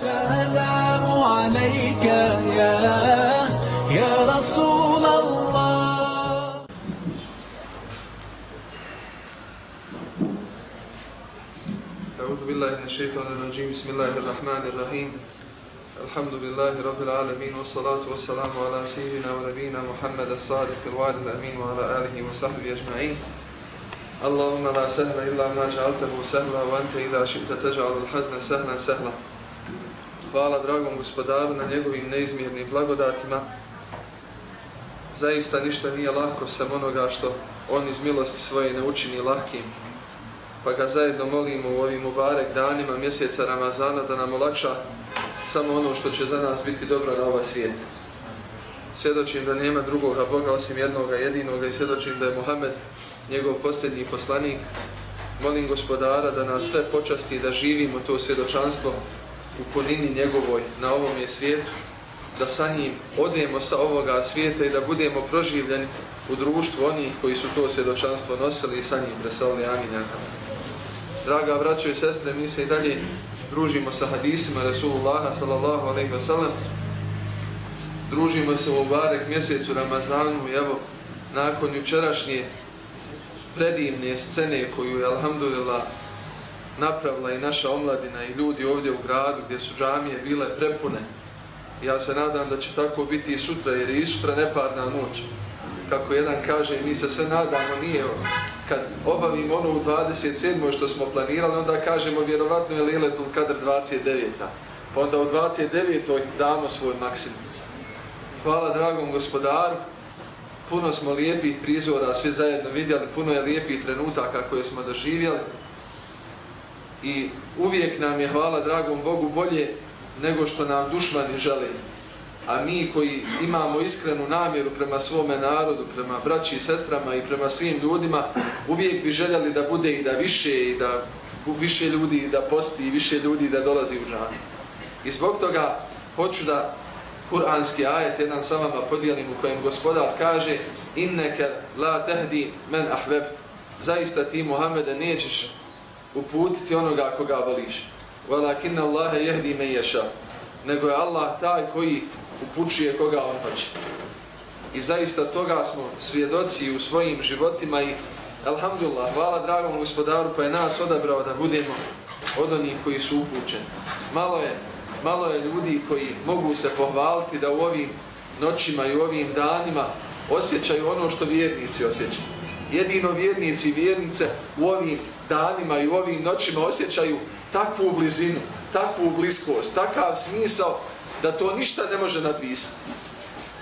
السلام عليك يا يا رسول الله. أعوذ بالله من الشيطان الرجيم. بسم الله الرحمن الرحيم. الحمد لله رب العالمين والصلاة والسلام على سيدنا ونبينا محمد الصادق الوعد الأمين وعلى آله وصحبه أجمعين. اللهم لا سهل إلا ما جعلته سهلا وأنت إذا شئت تجعل الحزن سهلا سهلا. Hvala dragom gospodaru na njegovim neizmjernim blagodatima. Zaista ništa nije lako sam onoga što on iz milosti svoje ne učini lahkim. Pa ga zajedno molimo u ovim ubarek danima mjeseca Ramazana da nam olakša samo ono što će za nas biti dobro na ovaj svijet. Svjedočim da nema drugoga Boga osim jednoga jedinoga i svjedočim da je Muhammed njegov posljednji poslanik. Molim gospodara da nas sve počasti da živimo to svjedočanstvo u punini njegovoj na ovom je svijetu, da sa njim odemo sa ovoga svijeta i da budemo proživljeni u društvu onih koji su to svjedočanstvo nosili i sa njim preselili. Amin. Draga braćo i sestre, mi se i dalje družimo sa hadisima Rasulullaha sallallahu alaihi wa sallam. Družimo se u barek mjesecu Ramazanu i evo, nakon jučerašnje predivne scene koju je, alhamdulillah, napravila i naša omladina i ljudi ovdje u gradu gdje su džamije bile prepune. Ja se nadam da će tako biti i sutra, jer je i sutra neparna noć. Kako jedan kaže, mi se sve nadamo, nije kad obavimo ono u 27. što smo planirali, onda kažemo vjerovatno je Liletul Kadr 29. Pa onda u 29. damo svoj maksimum. Hvala dragom gospodaru. Puno smo lijepih prizora svi zajedno vidjeli, puno je lijepih trenutaka koje smo doživjeli i uvijek nam je, hvala dragom Bogu, bolje nego što nam dušmani žele. A mi koji imamo iskrenu namjeru prema svome narodu, prema braći i sestrama i prema svim ljudima, uvijek bi željeli da bude i da više i da više ljudi da posti i više ljudi da dolazi u džan. I zbog toga hoću da kuranski ajet jedan sa vama podijelim u kojem gospodar kaže inneke la tehdi men ahvebt zaista ti Muhammede nećeš uputiti onoga koga voliš. Walakin Allah yahdi man yasha. Nego je Allah taj koji upućuje koga on hoće. I zaista toga smo svjedoci u svojim životima i alhamdulillah, hvala dragom gospodaru pa je nas odabrao da budemo od onih koji su upućeni. Malo je, malo je ljudi koji mogu se pohvaliti da u ovim noćima i u ovim danima osjećaju ono što vjernici osjećaju. Jedino vjernici i vjernice u ovim danima i u ovim noćima osjećaju takvu blizinu, takvu bliskost, takav smisao da to ništa ne može nadvisati.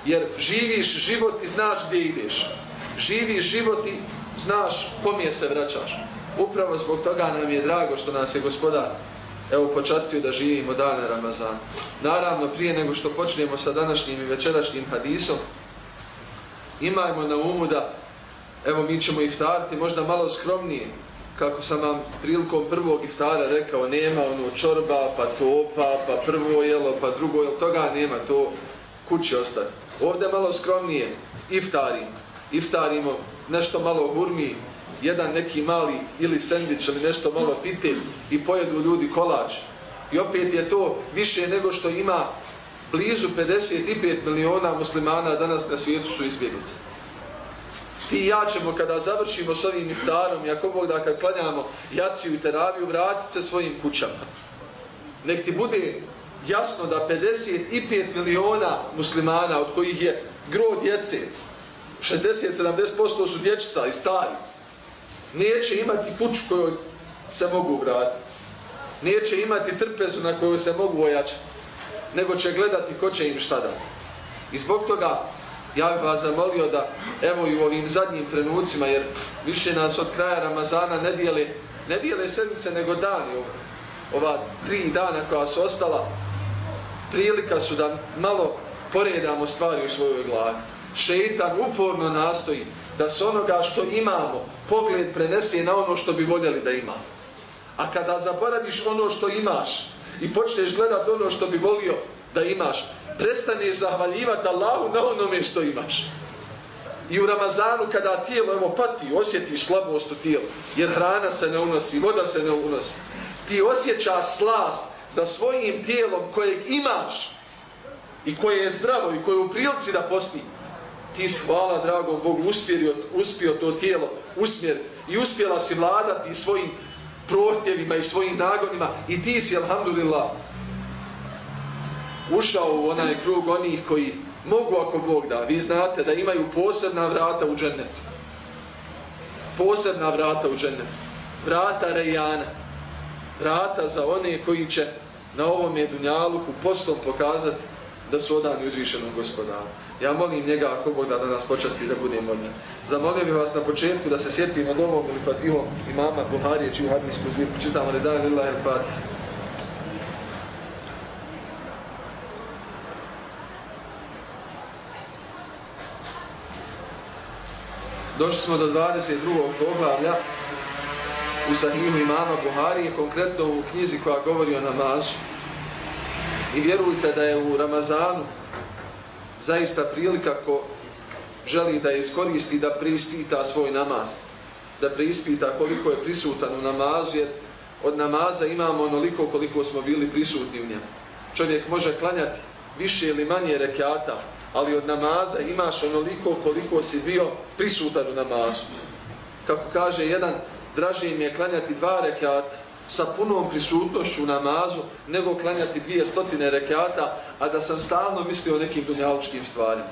Jer živiš život i znaš gdje ideš. Živiš život i znaš kom je se vraćaš. Upravo zbog toga nam je drago što nas je gospodar evo počastio da živimo dane Ramazana. Naravno, prije nego što počnemo sa današnjim i večerašnjim hadisom, imajmo na umu da evo mi ćemo iftariti možda malo skromnije, kako sam vam prilikom prvog iftara rekao, nema ono čorba, pa topa, pa prvo jelo, pa drugo jelo, toga nema, to kući ostaje. Ovdje malo skromnije, iftarim, iftarimo nešto malo gurmi, jedan neki mali ili sendvič ili nešto malo pitelj i pojedu ljudi kolač. I opet je to više nego što ima blizu 55 miliona muslimana danas na svijetu su izbjeglice ti i ja ćemo kada završimo s ovim iftarom i ako Bog da kad klanjamo jaciju i teraviju vratit se svojim kućama. Nek ti bude jasno da 55 miliona muslimana od kojih je gro djece 60-70% su dječica i stari neće imati kuću koju se mogu vratiti. Neće imati trpezu na koju se mogu ojačati. Nego će gledati ko će im šta dati. I zbog toga ja bih vas zamolio da evo i u ovim zadnjim trenucima, jer više nas od kraja Ramazana ne dijele, ne dijele sedmice nego dani, ova tri dana koja su ostala, prilika su da malo poredamo stvari u svojoj glavi. Šeitan uporno nastoji da se onoga što imamo pogled prenese na ono što bi voljeli da imamo. A kada zaboraviš ono što imaš i počneš gledat ono što bi volio da imaš, prestaneš zahvaljivati Allahu na onome što imaš. I u Ramazanu kada tijelo evo pati, osjetiš slabost u tijelu, jer hrana se ne unosi, voda se ne unosi. Ti osjećaš slast da svojim tijelom kojeg imaš i koje je zdravo i koje je u prilici da posti, ti si hvala dragom Bogu uspio, uspio to tijelo usmjer i uspjela si vladati svojim prohtjevima i svojim nagonima i ti si, alhamdulillah, ušao u onaj krug onih koji mogu ako Bog da. Vi znate da imaju posebna vrata u džennetu. Posebna vrata u džennetu. Vrata Rejana. Vrata za one koji će na ovom jedunjaluku poslom pokazati da su odani uzvišenom gospodaru. Ja molim njega ako Bog da, da nas počasti da budemo od njega. Zamolio bih vas na početku da se sjetimo od ovom ili fatihom imama Buharije, čiju hadijsku zbirku čitamo, Redan lillahi al-fatih. Došli smo do 22. poglavlja u sahihu imama Buharije, konkretno u knjizi koja govori o namazu. I vjerujte da je u Ramazanu zaista prilika ko želi da iskoristi da preispita svoj namaz. Da preispita koliko je prisutan u namazu, jer od namaza imamo onoliko koliko smo bili prisutni u njemu. Čovjek može klanjati više ili manje rekiata, ali od namaza imaš onoliko koliko si bio prisutan u namazu. Kako kaže jedan, draže im je klanjati dva rekata sa punom prisutnošću u namazu, nego klanjati dvije stotine rekata, a da sam stalno mislio o nekim dunjalučkim stvarima.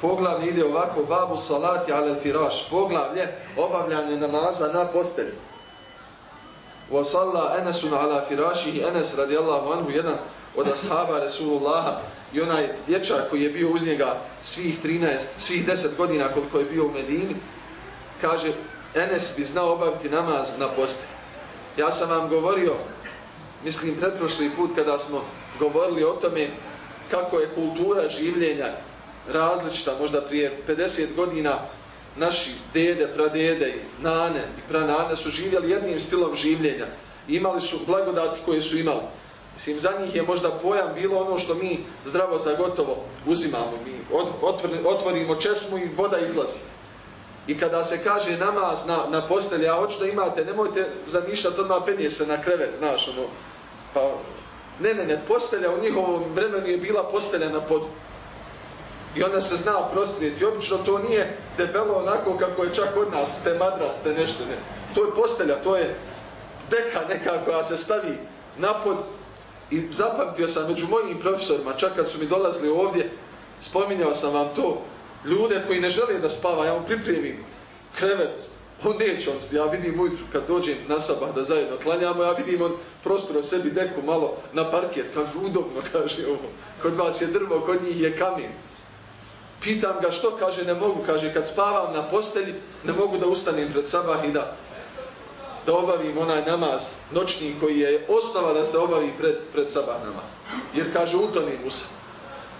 Poglavlje ide ovako, babu salati alel firaš, poglavlje obavljanje namaza na postelju. Wa salla عَلَى ala firašihi, رَدِيَ radijallahu anhu, jedan od ashaba Resulullaha, i onaj dječak koji je bio uz njega svih 13, svih 10 godina koliko je bio u Medini, kaže, Enes bi znao obaviti namaz na postelji. Ja sam vam govorio, mislim, pretprošli put kada smo govorili o tome kako je kultura življenja različita, možda prije 50 godina naši dede, pradede, nane i pranane su živjeli jednim stilom življenja. Imali su blagodati koje su imali. Mislim, za njih je možda pojam bilo ono što mi zdravo za gotovo uzimamo. Mi otvorimo česmu i voda izlazi. I kada se kaže namaz na, na postelji, a hoću da imate, nemojte zamišljati odmah penješ se na krevet, znaš, ono, pa, ne, ne, ne, postelja u njihovom vremenu je bila postelja na podu. I ona se zna prostrijeti. Obično to nije debelo onako kako je čak od nas, te madrac, te nešto, ne. To je postelja, to je deka neka koja se stavi na pod I zapamtio sam među mojim profesorima, čak kad su mi dolazili ovdje, spominjao sam vam to, ljude koji ne žele da spava, ja mu pripremim krevet, on neće on, ja vidim ujutru kad dođem na sabah da zajedno klanjamo, ja vidim on prostor o sebi deku malo na parket, kaže udobno, kaže ovo, kod vas je drvo, kod njih je kamen. Pitam ga što, kaže ne mogu, kaže kad spavam na postelji, ne mogu da ustanem pred sabah i da da obavim onaj namaz noćni koji je osnova da se obavi pred, pred sabah namaz. Jer kaže utonim u.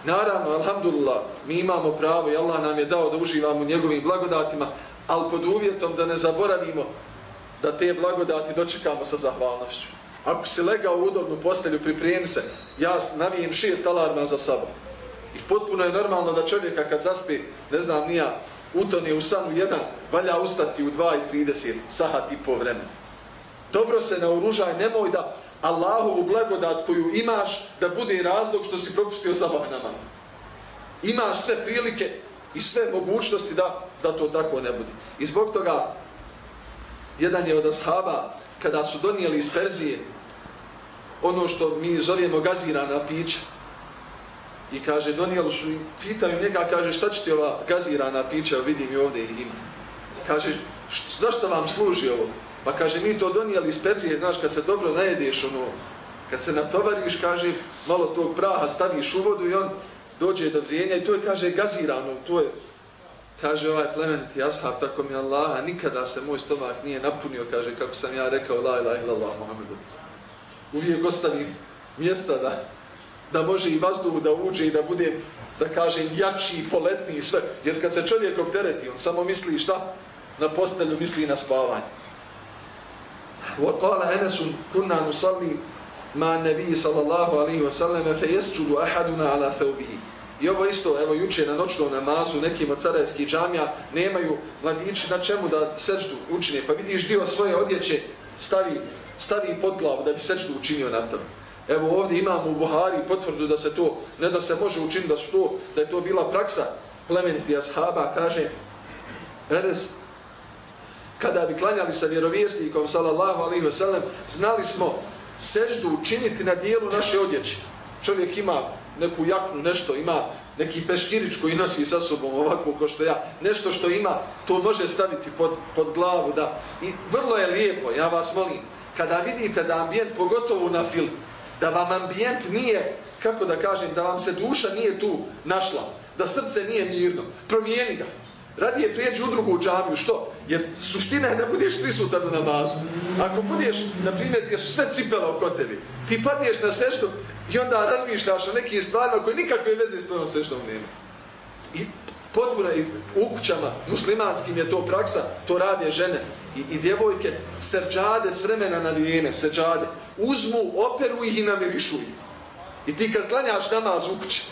Naravno, alhamdulillah, mi imamo pravo i Allah nam je dao da uživamo njegovim blagodatima, ali pod uvjetom da ne zaboravimo da te blagodati dočekamo sa zahvalnošću. Ako si legao u udobnu postelju, pripremi se. Ja navijem šest alarma za sabah. I potpuno je normalno da čovjeka kad zaspi, ne znam, nija, utone u sanu jedan, valja ustati u 2.30 sahat i po vremena. Dobro se naoružaj, nemoj da Allahovu blagodat koju imaš da bude razlog što si propustio sabah namaz. Imaš sve prilike i sve mogućnosti da, da to tako ne bude. I zbog toga, jedan je od ashaba, kada su donijeli iz Perzije ono što mi zovemo gazirana pića, i kaže, donijeli su i pitaju njega, kaže, šta će ti ova gazirana pića, vidim i ovdje ima. Kaže, zašto vam služi ovo? Pa kaže, mi to donijeli iz Perzije, znaš, kad se dobro najedeš, ono, kad se natovariš, kaže, malo tog praha staviš u vodu i on dođe do vrijenja i to je, kaže, gazirano, to je, kaže ovaj plemeniti ashab, tako mi Allah, nikada se moj stomak nije napunio, kaže, kako sam ja rekao, la ilaha illallah, Muhammedu. Uvijek ostavim mjesta da, da može i vazduh da uđe i da bude, da kaže, jači, poletni i sve. Jer kad se čovjek optereti, on samo misli šta? Na postelju misli na spavanje. وقال أنس كنا نصلي مع النبي صلى الله عليه وسلم فيسجد أحدنا على ثوبه I ovo isto, evo juče na noćnom namazu nekim od carajskih džamija nemaju mladići na čemu da seždu učine. Pa vidiš dio svoje odjeće stavi, stavi pod glavu da bi seždu učinio na to. Evo ovdje imamo u Buhari potvrdu da se to, ne da se može učiniti da su to, da je to bila praksa plemeniti ashaba, kaže Enes, kada bi klanjali sa vjerovjesnikom, sallallahu alaihi wa sallam, znali smo seždu učiniti na dijelu naše odjeće. Čovjek ima neku jaknu, nešto, ima neki peškirić koji nosi sa sobom ovako ko što ja, nešto što ima, to može staviti pod, pod glavu, da. I vrlo je lijepo, ja vas molim, kada vidite da ambijent, pogotovo na film, da vam ambijent nije, kako da kažem, da vam se duša nije tu našla, da srce nije mirno, promijeni ga. Radije prijeđi u drugu džamiju, što? Jer suština je da budeš prisutan u namazu. Ako budeš, na primjer, gdje su sve cipele oko tebi, ti padneš na seždu i onda razmišljaš o nekim stvarima koje nikakve veze s tvojom seždom nema. I potpuno i u kućama muslimanskim je to praksa, to rade žene i, i djevojke, srđade s vremena na vrijeme, srđade, uzmu, operu ih i namirišu ih. I ti kad klanjaš namaz u kući,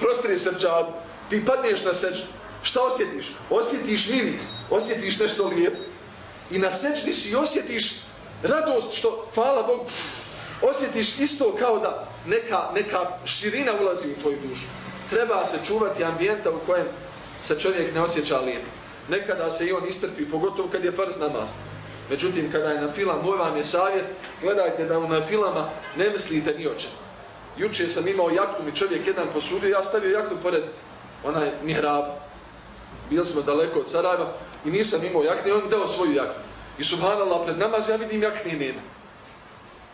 prostri srđadu, ti padneš na seždu šta osjetiš? Osjetiš miris, osjetiš nešto lijepo. I na sečni si osjetiš radost što, hvala Bogu, osjetiš isto kao da neka, neka širina ulazi u tvoju dušu. Treba se čuvati ambijenta u kojem se čovjek ne osjeća lijepo. Nekada se i on istrpi, pogotovo kad je farz namaz. Međutim, kada je na filam, moj vam je savjet, gledajte da u na filama ne mislite ni o čem. Juče sam imao jaknu, mi čovjek jedan posudio, ja stavio jaknu pored onaj mihrab. Bili smo daleko od Sarajeva i nisam imao jakne, on dao svoju jaknu. I subhanallah, pred namaz ja vidim jakne nema.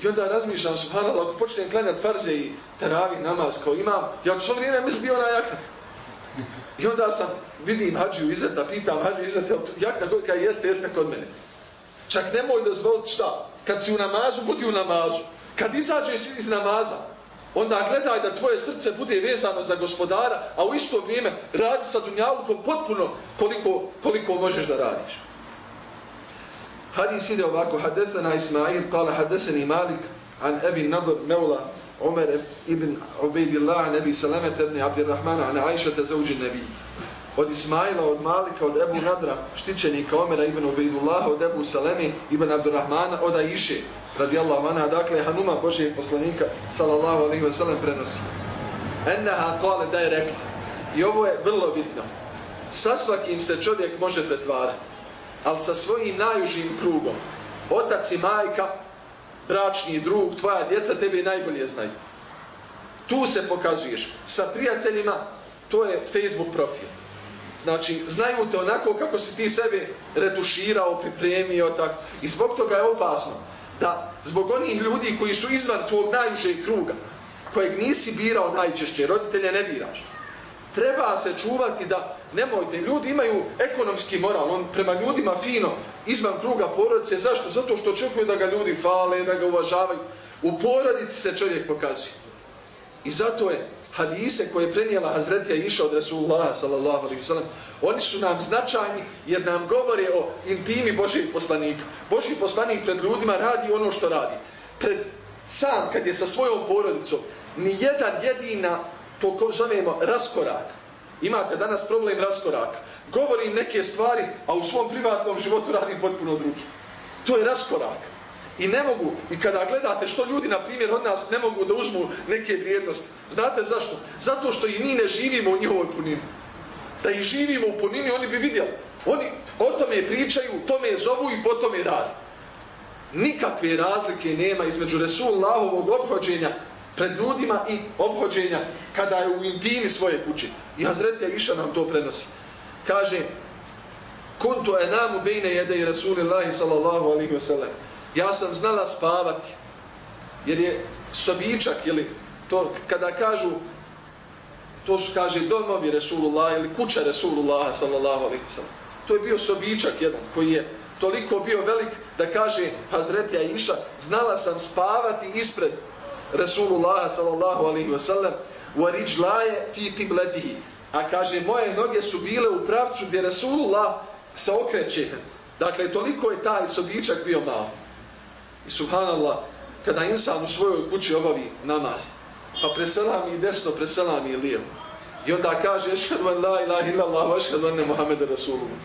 I onda razmišljam, subhanallah, ako počnem klanjati farze i teravi namaz kao imam, ja ću svo vrijeme misliti ona jakna. I onda sam, vidim hađiju izeta, pitam hađiju izeta, jakna koja jeste, jeste kod mene. Čak nemoj dozvoliti šta, kad si u namazu, budi u namazu. Kad izađeš iz namaza, onda gledaj da tvoje srce bude vezano za gospodara, a u isto vrijeme radi sa dunjalukom potpuno koliko, koliko možeš da radiš. Hadis ide ovako, hadesana Ismail, kala hadesani Malik, an Ebi Nadr Meula, Omer ibn Ubejdillah, an Ebi Salamet ibn Abdirrahmana, an Aisha te zauđi Nebi. Od Ismaila, od Malika, od Ebu Nadra, štićenika Omera ibn Ubejdullah, od Ebu Salemi ibn Abdurrahmana, od Aisha, radijallahu anha, dakle, Hanuma Božijeg poslanika, sallallahu alaihi wa sellem, prenosi. Enneha kale da je rekla, i ovo je vrlo bitno, sa svakim se čovjek može pretvarati, ali sa svojim najužim krugom, otac i majka, bračni drug, tvoja djeca, tebi najbolje znaju. Tu se pokazuješ. Sa prijateljima, to je Facebook profil. Znači, znaju te onako kako si ti sebe retuširao, pripremio, tako. I zbog toga je opasno da zbog onih ljudi koji su izvan tvojeg najužeg kruga, kojeg nisi birao najčešće, roditelje ne biraš, treba se čuvati da, nemojte, ljudi imaju ekonomski moral, on prema ljudima fino, izvan kruga porodice, zašto? Zato što očekuju da ga ljudi fale, da ga uvažavaju. U porodici se čovjek pokazuje. I zato je hadise koje je prenijela Hazretija iša od Resulullah sallallahu alaihi sallam, oni su nam značajni jer nam govore o intimi Božih poslanika. Božih poslanik pred ljudima radi ono što radi. Pred sam, kad je sa svojom porodicom, ni jedan jedina, to zovemo raskorak. Imate danas problem raskoraka. Govorim neke stvari, a u svom privatnom životu radim potpuno drugi. To je raskorak. I ne mogu, i kada gledate što ljudi, na primjer, od nas ne mogu da uzmu neke vrijednosti. Znate zašto? Zato što i mi ne živimo u njihovoj punini. Da ih živimo u punini, oni bi vidjeli. Oni o tome pričaju, tome zovu i po tome radi. Nikakve razlike nema između Resulullahovog obhođenja pred ljudima i obhođenja kada je u intimi svoje kuće. I Hazretija Iša nam to prenosi. Kaže, kuntu enamu bejne jede i Rasulillahi sallallahu alihi wasallam ja sam znala spavati. Jer je sobičak, ili to kada kažu, to su kaže domovi Resulullah ili kuća Resulullah sallallahu alaihi sallam. To je bio sobičak jedan koji je toliko bio velik da kaže Hazreti Aisha, znala sam spavati ispred Resulullah sallallahu alaihi sallam u ariđlaje fi tibledihi. A kaže, moje noge su bile u pravcu gdje Resulullah se okreće. Dakle, toliko je taj sobičak bio malo. I subhanallah, kada insan u svojoj kući obavi namaz, pa presela mi desno, presela mi lijevo. I onda kaže, ešhadu en la ilaha illallah, ešhadu enne Muhammeda Rasulullah.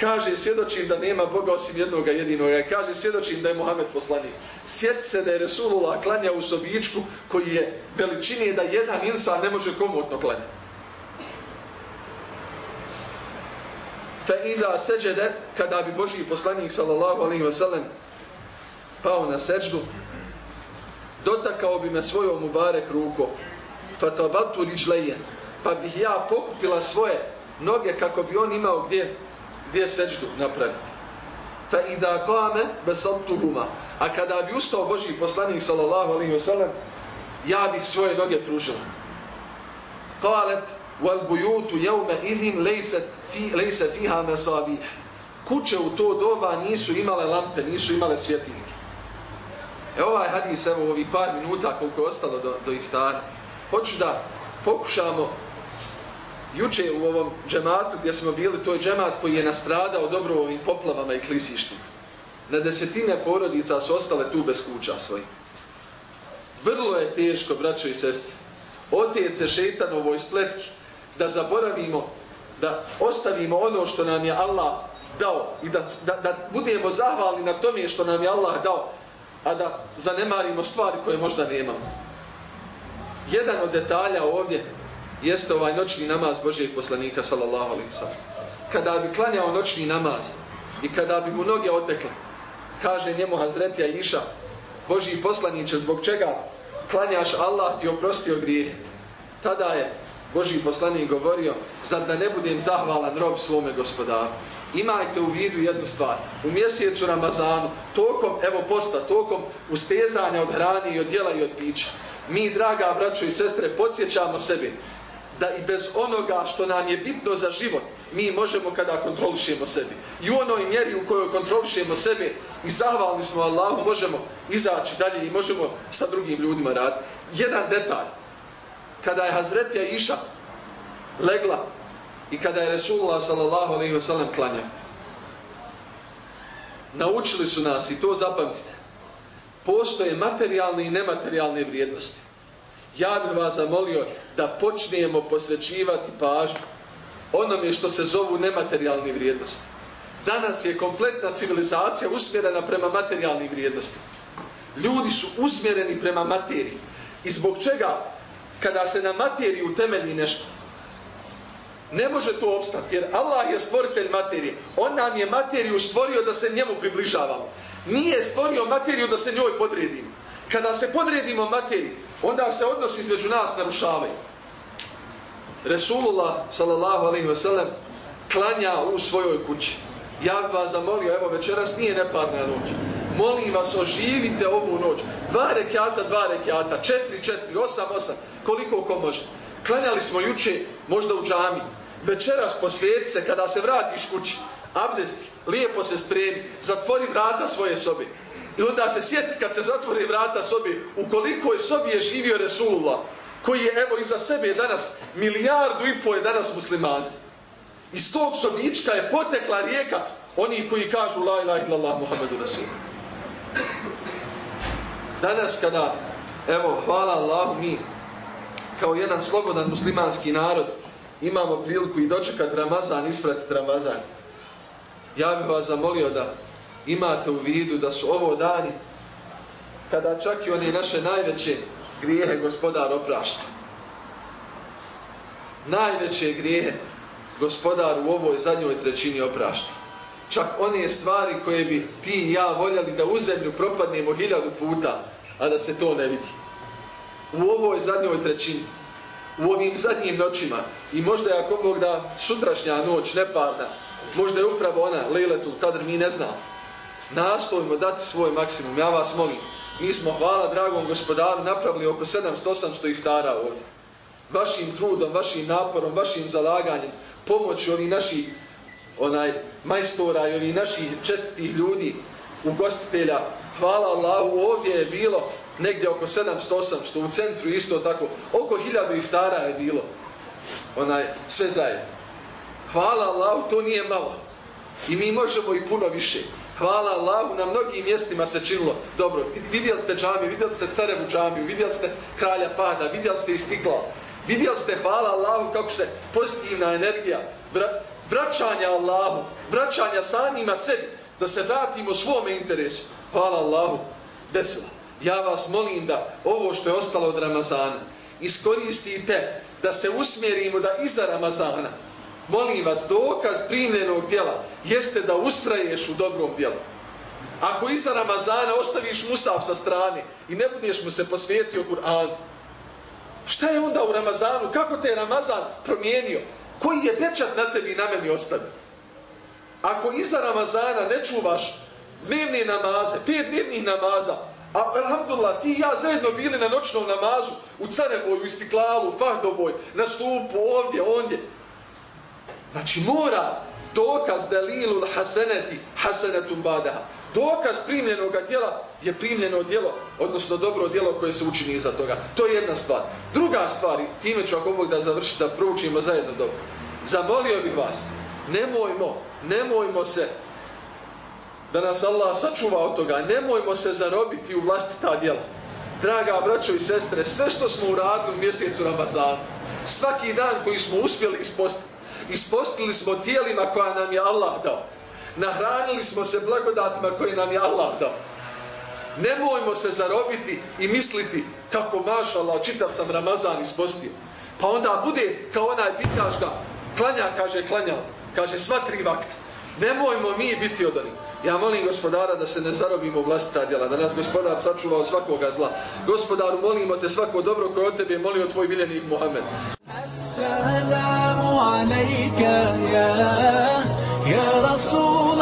kaže svjedočim da nema Boga osim jednog jedinoga, kaže svjedočim da je Muhammed poslanik. Sjeti se da je Resulullah klanja u sobičku koji je veličini da jedan insan ne može komotno klanjati. Fe idha seđede, kada bi Boži poslanik sallallahu alaihi wa sallam pao na seđdu, dotakao bi me svojom mubarek ruko, fatabatu liđleje, pa bih ja pokupila svoje noge kako bi on imao gdje, gdje seđdu napraviti. Fa ida kame besaltuhuma, a kada bi ustao Boži poslanik sallallahu alaihi wa sallam, ja bih svoje noge pružila. Kalet, wal bujutu jevme idhin lejset fi, lejse fiha mesabih. Kuće u to doba nisu imale lampe, nisu imale svjetinike. E ovaj hadis, evo ovih par minuta koliko je ostalo do, do iftara, hoću da pokušamo juče u ovom džematu gdje smo bili, to je džemat koji je nastradao dobro u ovim poplavama i klisištima. Na desetine porodica su ostale tu bez kuća svojih. Vrlo je teško, braćo i sestri, otjece šeitanovoj spletki da zaboravimo, da ostavimo ono što nam je Allah dao i da, da, da budemo zahvalni na tome što nam je Allah dao, a da zanemarimo stvari koje možda nemamo. Jedan od detalja ovdje jeste ovaj noćni namaz Božijeg poslanika sallallahu alaihi sallam. Kada bi klanjao noćni namaz i kada bi mu noge otekle, kaže njemu Hazretija Iša, Božiji poslaniće, zbog čega klanjaš Allah ti oprostio grije. Tada je Božji poslanik govorio, zar da ne budem zahvalan rob svome gospodaru. Imajte u vidu jednu stvar. U mjesecu Ramazanu, tokom, evo posta, tokom ustezanja od hrane i od jela i od pića, mi, draga braćo i sestre, podsjećamo sebi da i bez onoga što nam je bitno za život, mi možemo kada kontrolišemo sebi. I u onoj mjeri u kojoj kontrolišemo sebe i zahvalni smo Allahu, možemo izaći dalje i možemo sa drugim ljudima raditi. Jedan detalj. Kada je Hazretija Iša legla i kada je Resulullah sallallahu alaihi wa sallam klanjao, naučili su nas i to zapamtite. Postoje materijalne i nematerijalne vrijednosti. Ja bih vas zamolio da počnemo posvećivati pažnju onome što se zovu nematerijalne vrijednosti. Danas je kompletna civilizacija usmjerena prema materijalnim vrijednostima. Ljudi su usmjereni prema materiji. I zbog čega, kada se na materiju temelji nešto, ne može to obstati, jer Allah je stvoritelj materije. On nam je materiju stvorio da se njemu približavamo. Nije stvorio materiju da se njoj podredimo. Kada se podredimo materiji, onda se odnosi između nas narušavaju. Resulullah sallallahu alaihi ve sellem klanja u svojoj kući. Ja bih vas zamolio, evo večeras nije neparna noć. Molim vas, oživite ovu noć. Dva rekiata, dva rekiata, četiri, četiri, osam, osam, koliko ko može. Klanjali smo juče, možda u džami. Večeras posvijeti se, kada se vratiš kući, abdesti, lijepo se spremi, zatvori vrata svoje sobe. I onda se sjeti kad se zatvori vrata sobi, u kolikoj je sobi je živio Resulullah, koji je evo iza sebe danas, milijardu i po je danas muslimana. Iz tog sobička je potekla rijeka oni koji kažu la ilaha illallah Muhammedu Rasul. Danas kada, evo, hvala Allahu mi, kao jedan slobodan muslimanski narod, imamo priliku i dočekat Ramazan, ispratiti Ramazan. Ja bih vas zamolio da imate u vidu da su ovo dani kada čak i one naše najveće grijehe gospodar oprašta. Najveće grijehe gospodar u ovoj zadnjoj trećini oprašta. Čak one stvari koje bi ti i ja voljeli da u zemlju propadnemo hiljadu puta, a da se to ne vidi. U ovoj zadnjoj trećini, u ovim zadnjim noćima, i možda je ako Bog da sutrašnja noć, neparna, možda je upravo ona, Lejletul Kadr, mi ne znamo nastojimo dati svoj maksimum. Ja vas molim, mi smo, hvala dragom gospodaru, napravili oko 700-800 iftara ovdje. Vašim trudom, vašim naporom, vašim zalaganjem, pomoću ovih naših onaj, majstora i ovih naših čestitih ljudi, ugostitelja, hvala Allahu, ovdje je bilo negdje oko 700-800, u centru isto tako, oko 1000 iftara je bilo, onaj, sve zajedno. Hvala Allahu, to nije malo. I mi možemo i puno više. Hvala Allahu, na mnogim mjestima se činilo dobro. Vidjeli ste džamiju, vidjeli ste carevu džamiju, vidjeli ste kralja Fahda, vidjeli ste istikla. Vidjeli ste, hvala Allahu, kako se pozitivna energija vraćanja Allahu, vraćanja samima sebi, da se vratimo svome interesu. Hvala Allahu, desila. Ja vas molim da ovo što je ostalo od Ramazana, iskoristite da se usmjerimo da iza Ramazana, molim vas, dokaz primljenog djela jeste da ustraješ u dobrom djelu. Ako iza Ramazana ostaviš Musab sa strane i ne budeš mu se posvijetio Kur'anu, šta je onda u Ramazanu? Kako te je Ramazan promijenio? Koji je pečat na tebi i na meni ostavio? Ako iza Ramazana ne čuvaš dnevne namaze, pet dnevnih namaza, a alhamdulillah, ti i ja zajedno bili na noćnom namazu, u Carevoju, u Istiklalu, u Fahdovoj, na stupu, ovdje, ondje. Znači mora dokaz delilul haseneti, hasenetum badaha. Dokaz primljenog djela je primljeno djelo, odnosno dobro djelo koje se učini iza toga. To je jedna stvar. Druga stvar, time ću ako Bog da završi, da proučimo zajedno dobro. Zamolio bih vas, nemojmo, nemojmo se da nas Allah sačuva od toga, nemojmo se zarobiti u vlastita djela. Draga braćo i sestre, sve što smo uradili u mjesecu Ramazana, svaki dan koji smo uspjeli ispostiti, ispostili smo tijelima koja nam je Allah dao. Nahranili smo se blagodatima koje nam je Allah dao. Nemojmo se zarobiti i misliti kako maša Allah, čitav sam Ramazan ispostio. Pa onda bude kao onaj pitaš ga, klanja, kaže, klanja, kaže, sva tri vakta. Nemojmo mi biti od onih. Ja molim gospodara da se ne zarobimo u vlastita djela, da nas gospodar sačuva od svakoga zla. Gospodaru, molimo te svako dobro koje od tebe je molio tvoj miljenik Muhammed. Assalamu alaika ya, ya Rasul